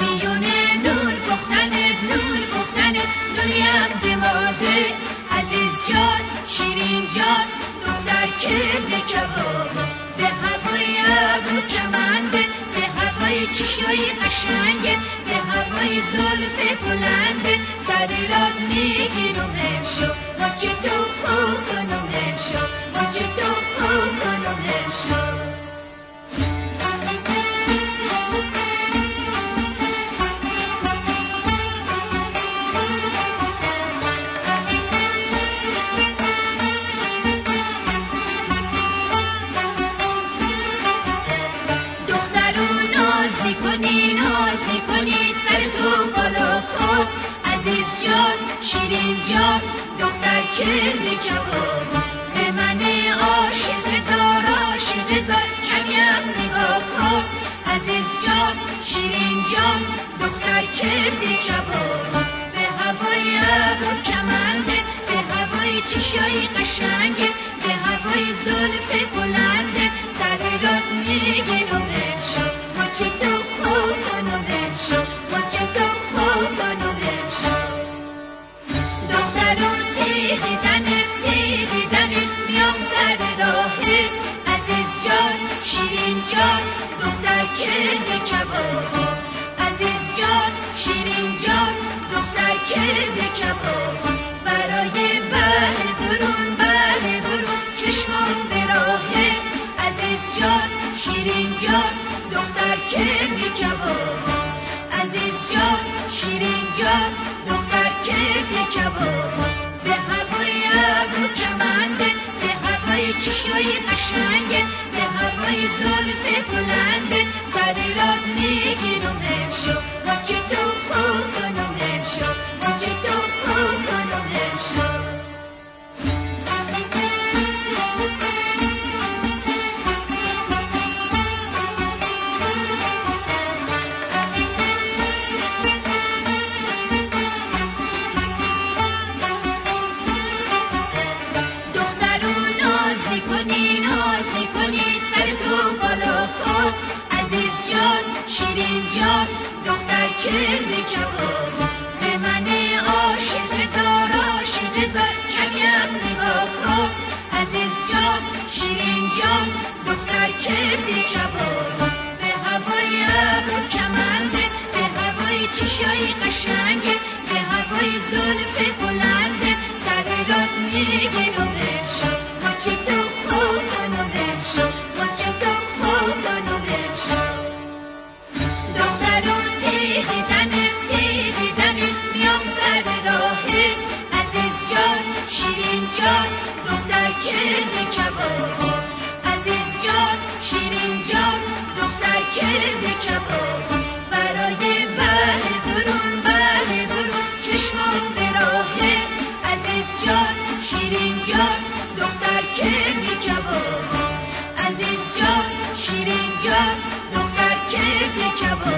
میونه نور گفتنت نور گفتنت نوریم دماده عزیز جان شیرین جان دختر کرده کبابون به هوای ابرو کمنده به هوای چشای قشنگه. به هوای زلف بلنده سر راد می‌گیرم عزیز جان شیرین جان دختر کرده کباب به من عاشق زار عاشق زار کمیم نگاه کن. عزیز جان شیرین جان دختر کرده کباب به هوای ابرو کمنده به هوای چشای قشنگه به هوای زلف بلنده سر راد می‌گیرم نمشو مچه تو خوب کنم نمشو کرده کبابو برای بر برون بر برون. چشمان به راهه عزیز جان شیرین جان. دختر کرده کبابو عزیز جان شیرین جان. دختر کرده کبابو به هوای ابرو کمنده به هوای چشای قشنگه به هوای زلف بلنده سر راد می‌گیرم شیرین جان دختر کرده کباب به من عاشق زار عاشق زار کمیم نگاه کن. عزیز جان شیرین جان دختر کرده کباب به هوای ابرو کمنده به هوای چشای قشنگه به هوای زلف شیرین جان دختر کرده کبابو عزیز جان شیرین جان دختر کرده کبابو